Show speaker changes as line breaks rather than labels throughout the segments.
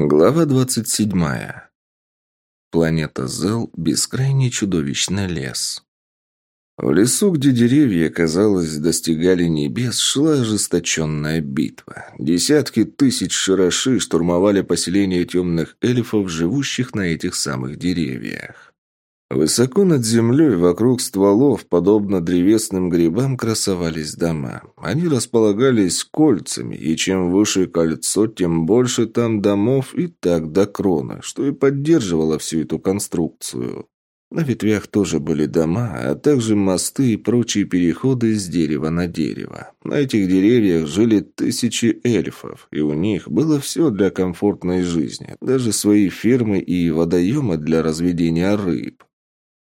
Глава 27. Планета Зел – бескрайний чудовищный лес. В лесу, где деревья, казалось, достигали небес, шла ожесточенная битва. Десятки тысяч широши штурмовали поселение темных эльфов, живущих на этих самых деревьях. Высоко над землей, вокруг стволов, подобно древесным грибам, красовались дома. Они располагались кольцами, и чем выше кольцо, тем больше там домов и так до крона, что и поддерживало всю эту конструкцию. На ветвях тоже были дома, а также мосты и прочие переходы с дерева на дерево. На этих деревьях жили тысячи эльфов, и у них было все для комфортной жизни, даже свои фермы и водоемы для разведения рыб.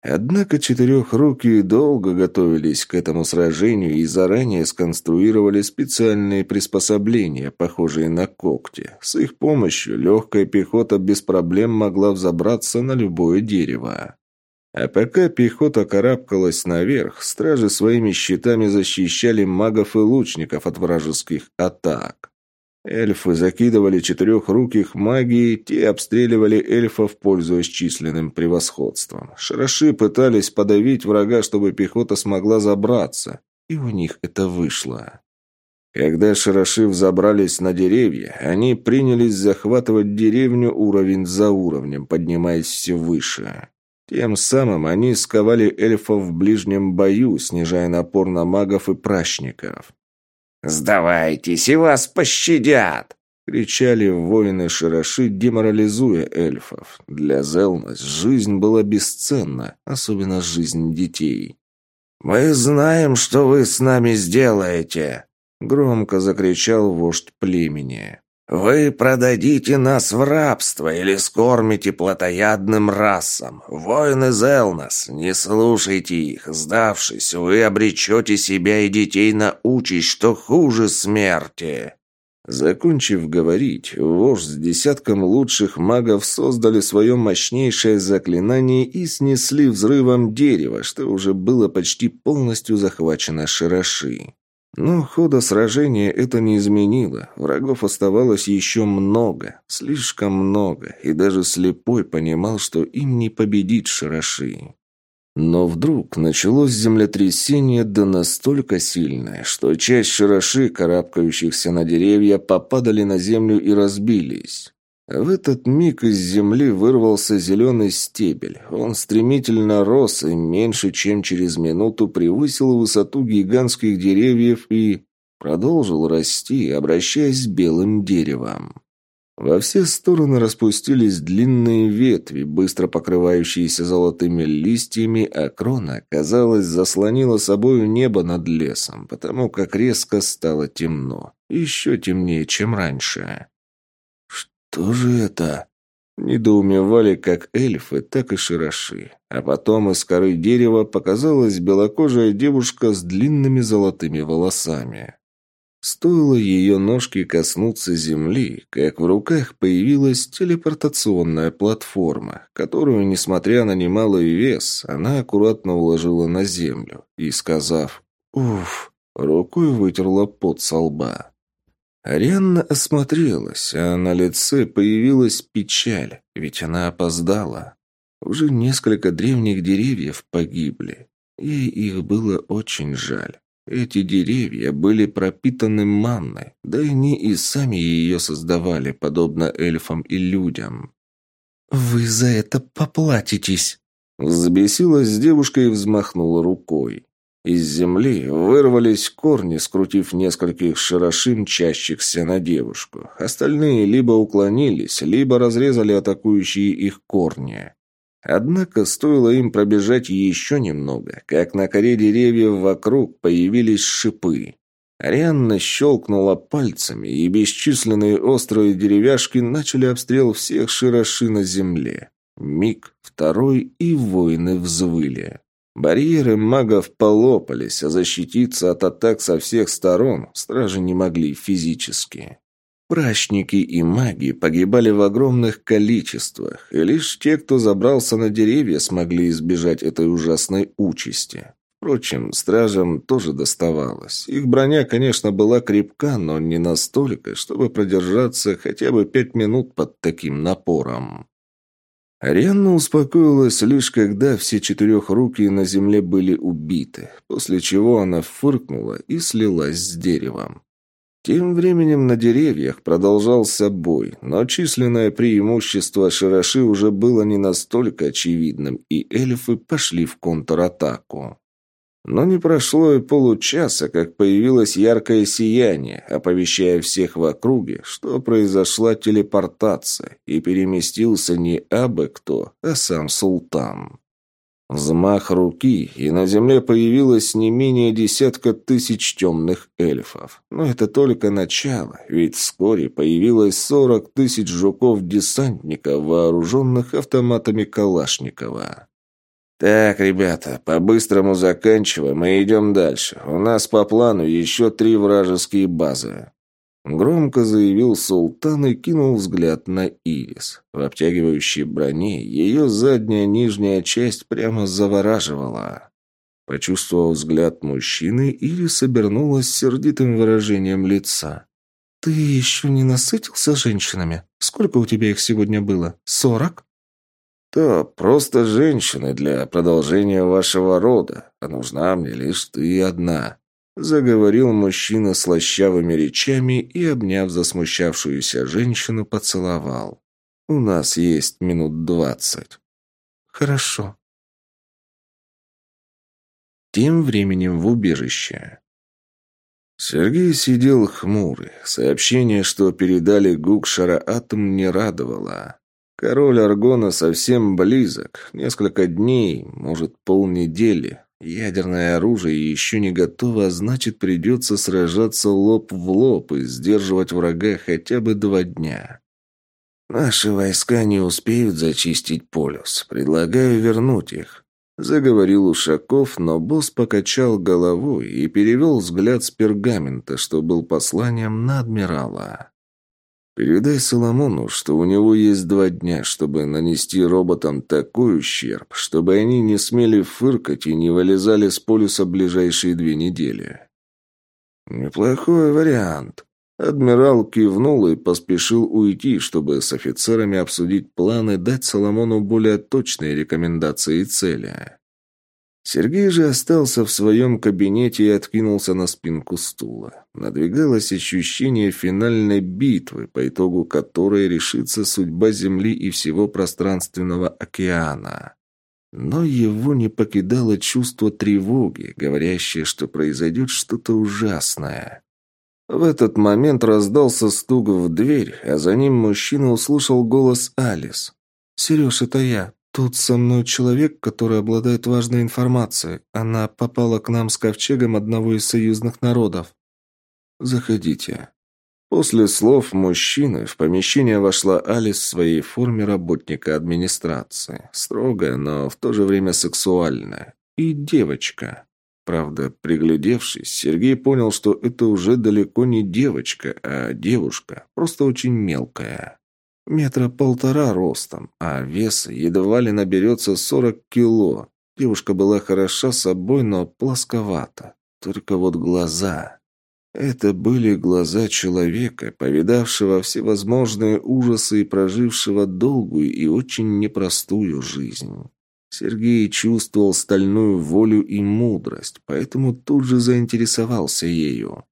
Однако четырехрукие долго готовились к этому сражению и заранее сконструировали специальные приспособления, похожие на когти. С их помощью легкая пехота без проблем могла взобраться на любое дерево. А пока пехота карабкалась наверх, стражи своими щитами защищали магов и лучников от вражеских атак. Эльфы закидывали четырехруких магией, те обстреливали эльфов, пользуясь численным превосходством. Шараши пытались подавить врага, чтобы пехота смогла забраться, и у них это вышло. Когда шараши взобрались на деревья, они принялись захватывать деревню уровень за уровнем, поднимаясь все выше. Тем самым они сковали эльфов в ближнем бою, снижая напор на магов и пращников. «Сдавайтесь, и вас пощадят!» — кричали воины Широши, деморализуя эльфов. Для Зелнас жизнь была бесценна, особенно жизнь детей. «Мы знаем, что вы с нами сделаете!» — громко закричал вождь племени. «Вы продадите нас в рабство или скормите плотоядным расам. Воины Зелнас, не слушайте их. Сдавшись, вы обречете себя и детей на участь, что хуже смерти». Закончив говорить, вождь с десятком лучших магов создали свое мощнейшее заклинание и снесли взрывом дерево, что уже было почти полностью захвачено Широши. Но хода сражения это не изменило. Врагов оставалось еще много, слишком много, и даже слепой понимал, что им не победить Шараши. Но вдруг началось землетрясение да настолько сильное, что часть шараши, карабкающихся на деревья, попадали на землю и разбились. В этот миг из земли вырвался зеленый стебель. Он стремительно рос и меньше чем через минуту превысил высоту гигантских деревьев и продолжил расти, обращаясь с белым деревом. Во все стороны распустились длинные ветви, быстро покрывающиеся золотыми листьями, а крона, казалось, заслонила собою небо над лесом, потому как резко стало темно. Еще темнее, чем раньше. «Что же это?» Недоумевали как эльфы, так и широши. А потом из коры дерева показалась белокожая девушка с длинными золотыми волосами. Стоило ее ножки коснуться земли, как в руках появилась телепортационная платформа, которую, несмотря на немалый вес, она аккуратно уложила на землю и, сказав «Уф», рукой вытерла пот со лба. Арианна осмотрелась, а на лице появилась печаль, ведь она опоздала. Уже несколько древних деревьев погибли. Ей их было очень жаль. Эти деревья были пропитаны манной, да и они и сами ее создавали, подобно эльфам и людям. «Вы за это поплатитесь!» Взбесилась девушка и взмахнула рукой. Из земли вырвались корни, скрутив нескольких широшин, мчащихся на девушку. Остальные либо уклонились, либо разрезали атакующие их корни. Однако стоило им пробежать еще немного, как на коре деревьев вокруг появились шипы. Арианна щелкнула пальцами, и бесчисленные острые деревяшки начали обстрел всех широши на земле. Миг, второй, и воины взвыли. Барьеры магов полопались, а защититься от атак со всех сторон стражи не могли физически. Прачники и маги погибали в огромных количествах, и лишь те, кто забрался на деревья, смогли избежать этой ужасной участи. Впрочем, стражам тоже доставалось. Их броня, конечно, была крепка, но не настолько, чтобы продержаться хотя бы пять минут под таким напором. Арианна успокоилась лишь когда все четырехрукие на земле были убиты, после чего она фыркнула и слилась с деревом. Тем временем на деревьях продолжался бой, но численное преимущество Широши уже было не настолько очевидным, и эльфы пошли в контратаку. Но не прошло и получаса, как появилось яркое сияние, оповещая всех в округе, что произошла телепортация, и переместился не абы кто, а сам султан. Взмах руки, и на земле появилось не менее десятка тысяч темных эльфов. Но это только начало, ведь вскоре появилось сорок тысяч жуков-десантников, вооруженных автоматами Калашникова. «Так, ребята, по-быстрому заканчиваем и идем дальше. У нас по плану еще три вражеские базы». Громко заявил султан и кинул взгляд на Ирис. В обтягивающей броне ее задняя нижняя часть прямо завораживала. Почувствовав взгляд мужчины, Ирис обернулась сердитым выражением лица. «Ты еще не насытился женщинами? Сколько у тебя их сегодня было? Сорок?» То просто женщины для продолжения вашего рода, а нужна мне лишь ты одна», — заговорил мужчина слащавыми речами и, обняв засмущавшуюся женщину, поцеловал. «У нас есть минут двадцать».
«Хорошо».
Тем временем в убежище. Сергей сидел хмурый. Сообщение, что передали Гукшара Атом, не радовало. Король Аргона совсем близок. Несколько дней, может, полнедели. Ядерное оружие еще не готово, а значит, придется сражаться лоб в лоб и сдерживать врага хотя бы два дня. «Наши войска не успеют зачистить полюс. Предлагаю вернуть их», — заговорил Ушаков, но босс покачал головой и перевел взгляд с пергамента, что был посланием на адмирала. Передай Соломону, что у него есть два дня, чтобы нанести роботам такой ущерб, чтобы они не смели фыркать и не вылезали с полюса ближайшие две недели. Неплохой вариант. Адмирал кивнул и поспешил уйти, чтобы с офицерами обсудить планы, дать Соломону более точные рекомендации и цели. Сергей же остался в своем кабинете и откинулся на спинку стула. Надвигалось ощущение финальной битвы, по итогу которой решится судьба Земли и всего пространственного океана. Но его не покидало чувство тревоги, говорящее, что произойдет что-то ужасное. В этот момент раздался стук в дверь, а за ним мужчина услышал голос Алис. «Сереж, это я. «Тут со мной человек, который обладает важной информацией. Она попала к нам с ковчегом одного из союзных народов». «Заходите». После слов мужчины в помещение вошла Алис в своей форме работника администрации. Строгая, но в то же время сексуальная. И девочка. Правда, приглядевшись, Сергей понял, что это уже далеко не девочка, а девушка, просто очень мелкая. Метра полтора ростом, а вес едва ли наберется сорок кило. Девушка была хороша собой, но плосковата. Только вот глаза... Это были глаза человека, повидавшего всевозможные ужасы и прожившего долгую и очень непростую жизнь. Сергей чувствовал стальную волю и мудрость, поэтому тут же заинтересовался ею.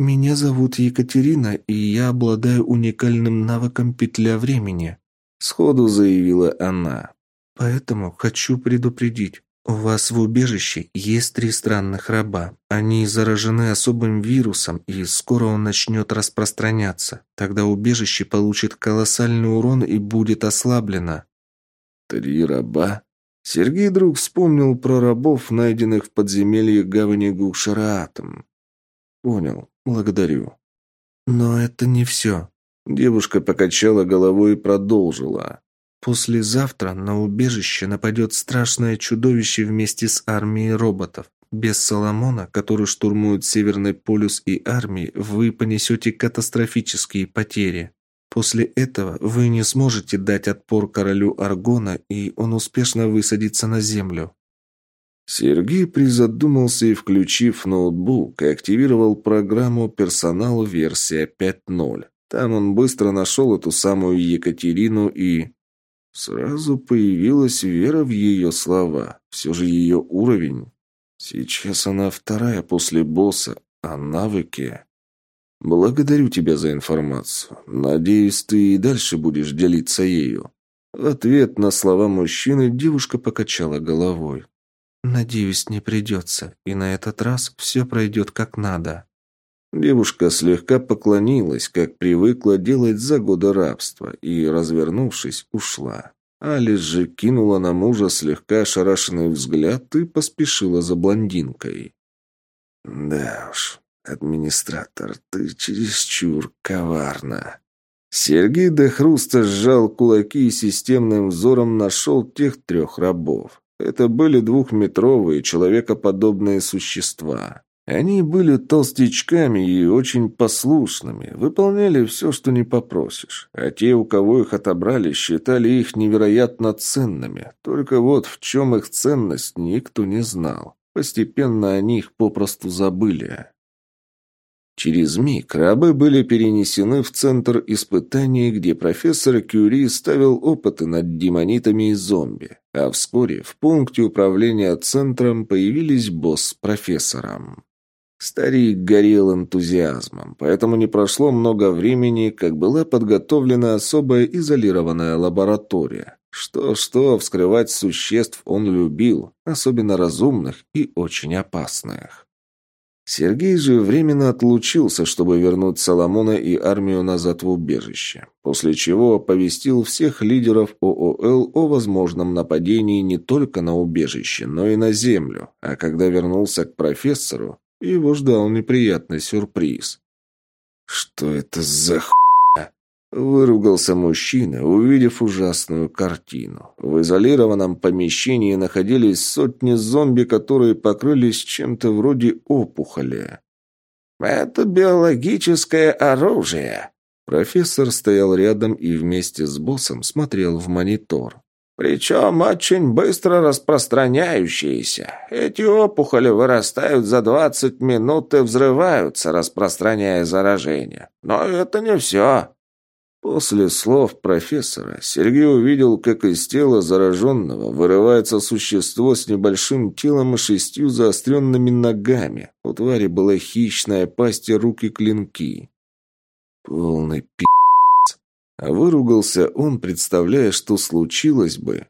«Меня зовут Екатерина, и я обладаю уникальным навыком петля времени», — сходу заявила она. «Поэтому хочу предупредить. У вас в убежище есть три странных раба. Они заражены особым вирусом, и скоро он начнет распространяться. Тогда убежище получит колоссальный урон и будет ослаблено». «Три раба?» Сергей вдруг вспомнил про рабов, найденных в подземелье гавани Гукшараатом. «Понял. Благодарю». «Но это не все». Девушка покачала головой и продолжила. «Послезавтра на убежище нападет страшное чудовище вместе с армией роботов. Без Соломона, который штурмует Северный полюс и армии, вы понесете катастрофические потери. После этого вы не сможете дать отпор королю Аргона, и он успешно высадится на землю. Сергей призадумался и, включив ноутбук, активировал программу «Персонал версия 5.0». Там он быстро нашел эту самую Екатерину и... Сразу появилась вера в ее слова. Все же ее уровень. Сейчас она вторая после босса, а навыки... «Благодарю тебя за информацию. Надеюсь, ты и дальше будешь делиться ею». В ответ на слова мужчины девушка покачала головой. «Надеюсь, не придется, и на этот раз все пройдет как надо». Девушка слегка поклонилась, как привыкла делать за годы рабства, и, развернувшись, ушла. Алис же кинула на мужа слегка ошарашенный взгляд и поспешила за блондинкой. «Да уж, администратор, ты чересчур коварна». Сергей до хруста сжал кулаки и системным взором нашел тех трех рабов. Это были двухметровые, человекоподобные существа. Они были толстячками и очень послушными, выполняли все, что не попросишь. А те, у кого их отобрали, считали их невероятно ценными. Только вот в чем их ценность, никто не знал. Постепенно о них попросту забыли. Через миг рабы были перенесены в центр испытаний, где профессор Кюри ставил опыты над демонитами и зомби. А вскоре в пункте управления центром появились босс с профессором. Старик горел энтузиазмом, поэтому не прошло много времени, как была подготовлена особая изолированная лаборатория. Что-что, вскрывать существ он любил, особенно разумных и очень опасных. Сергей же временно отлучился, чтобы вернуть Соломона и армию назад в убежище, после чего оповестил всех лидеров ООЛ о возможном нападении не только на убежище, но и на землю, а когда вернулся к профессору, его ждал неприятный сюрприз. «Что это за хуйня?» Выругался мужчина, увидев ужасную картину. В изолированном помещении находились сотни зомби, которые покрылись чем-то вроде опухоли. «Это биологическое оружие!» Профессор стоял рядом и вместе с боссом смотрел в монитор. Причем очень быстро распространяющиеся. Эти опухоли вырастают за 20 минут и взрываются, распространяя заражение. Но это не все. После слов профессора Сергей увидел, как из тела зараженного вырывается существо с небольшим телом и шестью заостренными ногами. У твари была хищная пасть и руки-клинки. Полный пи***. А выругался он, представляя, что случилось бы.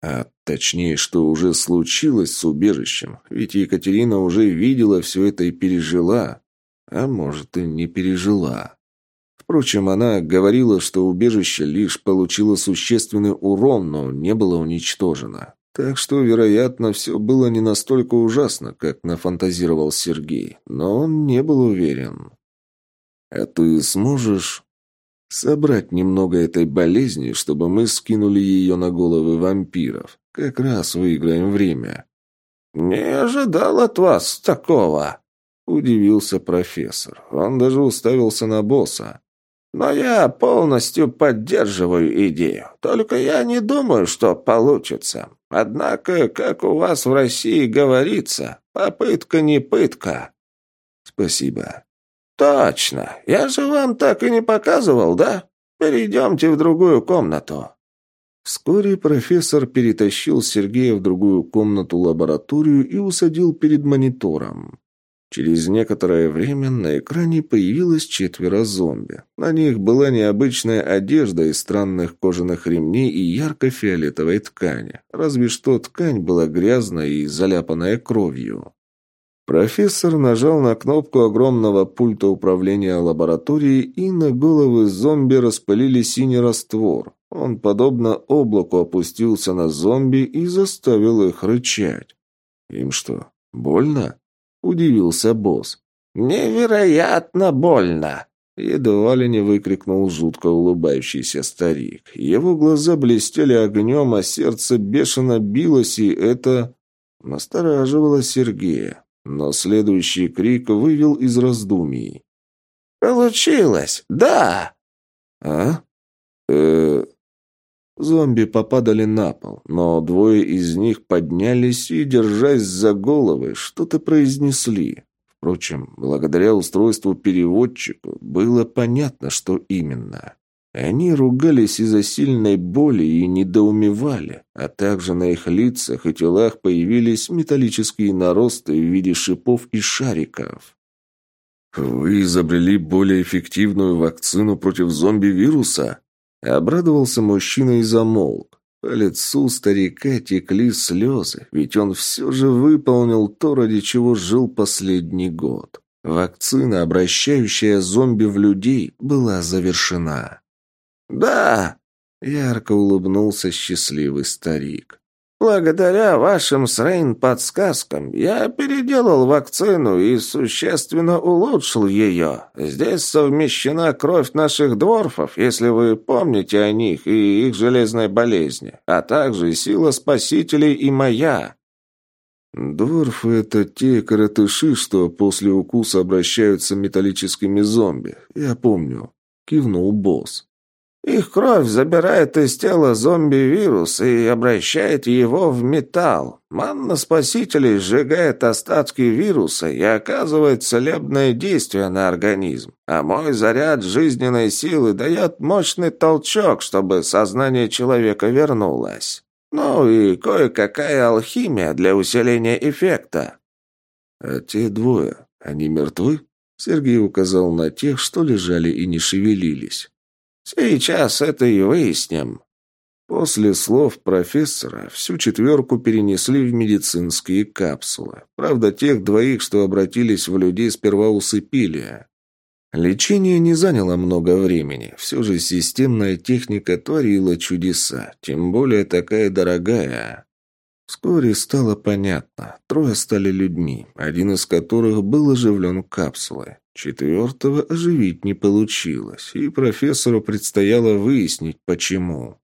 А точнее, что уже случилось с убежищем. Ведь Екатерина уже видела все это и пережила. А может, и не пережила. Впрочем, она говорила, что убежище лишь получило существенный урон, но не было уничтожено. Так что, вероятно, все было не настолько ужасно, как нафантазировал Сергей. Но он не был уверен. «А ты сможешь Собрать немного этой болезни, чтобы мы скинули ее на головы вампиров. Как раз выиграем время». «Не ожидал от вас такого», — удивился профессор. Он даже уставился на босса. «Но я полностью поддерживаю идею. Только я не думаю, что получится. Однако, как у вас в России говорится, попытка не пытка». «Спасибо», «Точно. Я же вам так и не показывал, да? Перейдемте в другую комнату». Вскоре профессор перетащил Сергея в другую комнату-лабораторию и усадил перед монитором. Через некоторое время на экране появилось четверо зомби. На них была необычная одежда из странных кожаных ремней и ярко-фиолетовой ткани. Разве что ткань была грязная и заляпанная кровью. Профессор нажал на кнопку огромного пульта управления лабораторией, и на головы зомби распылили синий раствор. Он, подобно облаку, опустился на зомби и заставил их рычать. «Им что, больно?» – удивился босс. «Невероятно больно!» Едва ли не выкрикнул жутко улыбающийся старик. Его глаза блестели огнем, а сердце бешено билось, и это настораживало Сергея. Но следующий крик вывел из раздумий. «Получилось! Да!» «А? э Зомби попадали на пол, но двое из них поднялись и, держась за головы, что-то произнесли. Впрочем, благодаря устройству переводчику было понятно, что именно. Они ругались из-за сильной боли и недоумевали, а также на их лицах и телах появились металлические наросты в виде шипов и шариков. «Вы изобрели более эффективную вакцину против зомби-вируса?» Обрадовался мужчина и замолк. По лицу старика текли слезы, ведь он все же выполнил то, ради чего жил последний год. Вакцина, обращающая зомби в людей, была завершена. «Да!» — ярко улыбнулся счастливый старик. «Благодаря вашим с Рейн подсказкам я переделал вакцину и существенно улучшил ее. Здесь совмещена кровь наших дворфов, если вы помните о них и их железной болезни, а также сила спасителей и моя». «Дворфы — это те коротыши, что после укуса обращаются металлическими зомби. Я помню», — кивнул босс.
Их кровь забирает из тела зомби-вирус и обращает его в металл. Манна спасителей сжигает остатки вируса и оказывает целебное действие на организм. А мой заряд жизненной силы дает мощный толчок, чтобы сознание человека вернулось. Ну и кое-какая алхимия для усиления эффекта.
А те двое, они мертвы? Сергей указал на тех, что лежали и не шевелились.
Сейчас это и выясним.
После слов профессора всю четверку перенесли в медицинские капсулы. Правда, тех двоих, что обратились в людей, сперва усыпили. Лечение не заняло много времени. Все же системная техника творила чудеса, тем более такая дорогая. Вскоре стало понятно. Трое стали людьми, один из которых был оживлен капсулой. Четвертого оживить не получилось, и профессору предстояло выяснить, почему.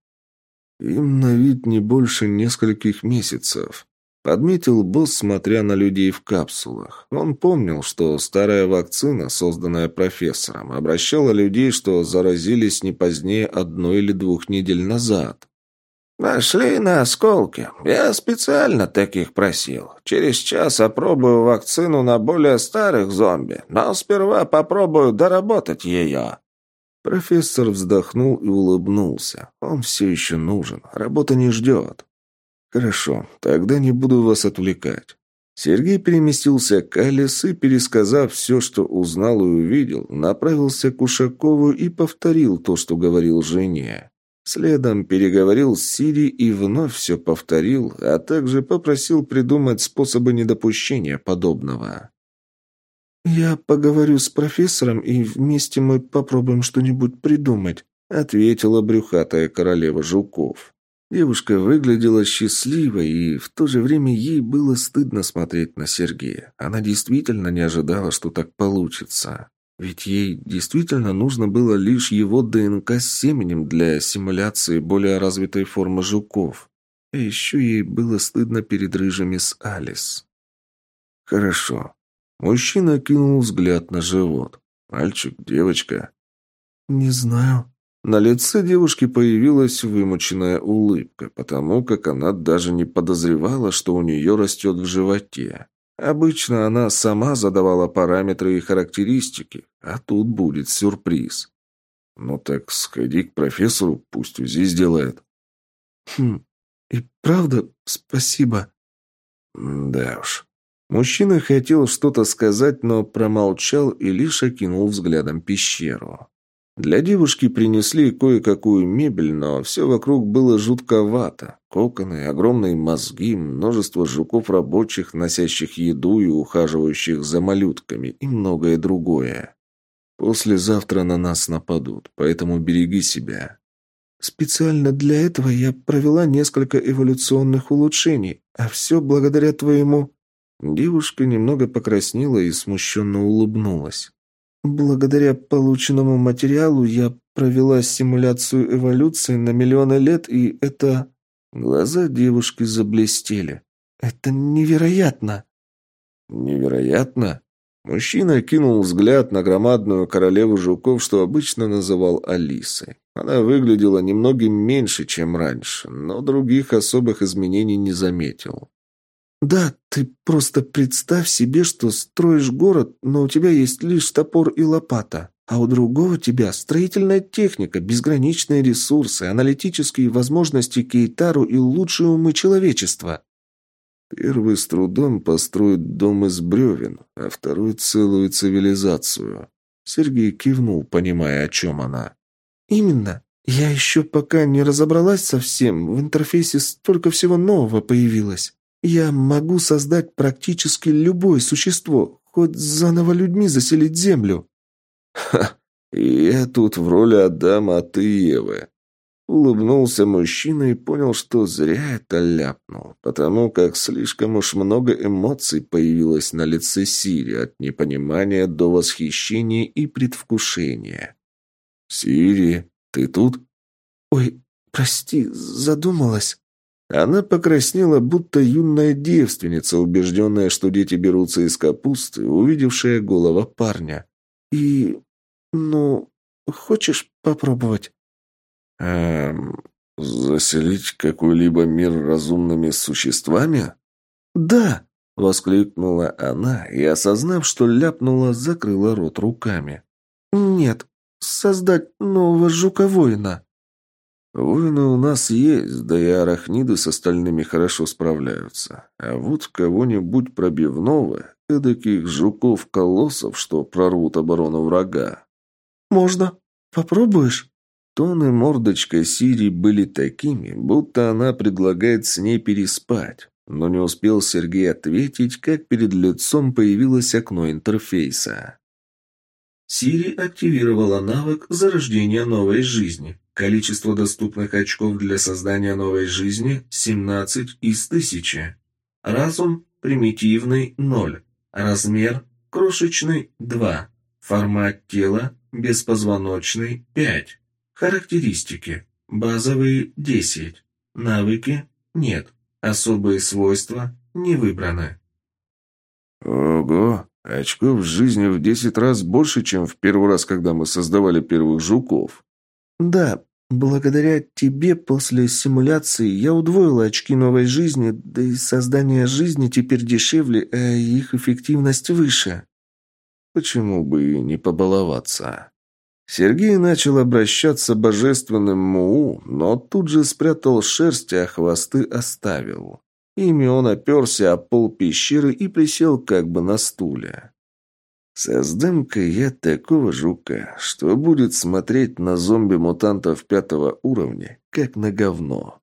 Им на вид не больше нескольких месяцев. Подметил босс, смотря на людей в капсулах. Он помнил, что старая вакцина, созданная профессором, обращала людей, что заразились не позднее одной или двух недель назад.
«Нашли на осколке. Я специально таких просил. Через час опробую вакцину на более старых зомби, но сперва попробую доработать ее».
Профессор вздохнул и улыбнулся. Он все еще нужен. Работа не ждет. «Хорошо, тогда не буду вас отвлекать». Сергей переместился к Алис и, пересказав все, что узнал и увидел, направился к Ушакову и повторил то, что говорил жене. Следом переговорил с Сири и вновь все повторил, а также попросил придумать способы недопущения подобного.
«Я поговорю с профессором, и вместе мы попробуем что-нибудь придумать», ответила брюхатая королева жуков.
Девушка выглядела счастливой, и в то же время ей было стыдно смотреть на Сергея. Она действительно не ожидала, что так получится. Ведь ей действительно нужно было лишь его ДНК с семенем для симуляции более развитой формы жуков. А еще ей было стыдно перед рыжими с Алис. «Хорошо». Мужчина кинул взгляд на живот. «Мальчик, девочка?»
«Не знаю».
На лице девушки появилась вымученная улыбка, потому как она даже не подозревала, что у нее растет в животе. Обычно она сама задавала параметры и характеристики, а тут будет сюрприз. Ну так сходи к профессору, пусть УЗИ сделает.
Хм, и правда спасибо.
Да уж. Мужчина хотел что-то сказать, но промолчал и лишь окинул взглядом пещеру. Для девушки принесли кое-какую мебель, но все вокруг было жутковато. Коконы, огромные мозги, множество жуков рабочих, носящих еду и ухаживающих за малютками, и многое другое. Послезавтра на нас нападут, поэтому береги себя.
Специально для этого я провела несколько эволюционных улучшений, а все благодаря твоему...»
Девушка немного покраснела и смущенно улыбнулась.
Благодаря полученному материалу я провела симуляцию эволюции на миллионы лет, и это...
Глаза девушки заблестели.
Это невероятно.
Невероятно? Мужчина кинул взгляд на громадную королеву жуков, что обычно называл Алисой. Она выглядела немногим меньше, чем раньше, но других особых изменений не заметил.
«Да, ты просто представь себе, что строишь город, но у тебя есть лишь топор и лопата, а у другого тебя строительная техника, безграничные ресурсы, аналитические возможности Кейтару и лучшие умы человечества».
Первый с трудом построит дом из бревен, а второй — целую цивилизацию. Сергей кивнул, понимая, о чем она.
«Именно. Я еще пока не разобралась совсем. В интерфейсе столько всего нового появилось. Я могу создать практически любое существо, хоть заново людьми заселить Землю».
«Ха! Я тут в роли Адама, а ты Евы. Улыбнулся мужчина и понял, что зря это ляпнул, потому как слишком уж много эмоций появилось на лице Сири от непонимания до восхищения и предвкушения. «Сири, ты тут?»
«Ой, прости, задумалась».
Она покраснела, будто юная девственница, убежденная, что дети берутся из капусты, увидевшая голова парня.
«И... ну, хочешь попробовать?»
Эм, заселить какой-либо мир разумными существами?
Да,
воскликнула она и, осознав, что ляпнула, закрыла рот руками.
Нет, создать нового жука-воина.
Воины у нас есть, да и арахниды с остальными хорошо справляются. А вот кого-нибудь пробивного, эдаких жуков-колоссов, что прорвут оборону врага.
Можно. Попробуешь?
Тон и мордочка Сири были такими, будто она предлагает с ней переспать. Но не успел Сергей ответить, как перед лицом появилось окно интерфейса.
Сири активировала навык зарождения новой жизни. Количество доступных очков для создания новой жизни – 17 из 1000. Разум – примитивный – 0. Размер – крошечный – 2. Формат тела – беспозвоночный – 5. Характеристики. Базовые – 10. Навыки – нет. Особые свойства – не выбраны.
Ого! Очков жизни в 10 раз больше, чем в первый раз, когда мы создавали первых жуков.
Да, благодаря тебе после симуляции я удвоила очки новой жизни, да и создание жизни теперь дешевле, а их эффективность выше.
Почему бы и не побаловаться? Сергей начал обращаться божественным Муу, но тут же спрятал шерсть, а хвосты оставил. Ими он оперся о пол пещеры и присел как бы на стуле. Создам-ка я такого жука, что будет смотреть на зомби-мутантов пятого уровня, как на говно.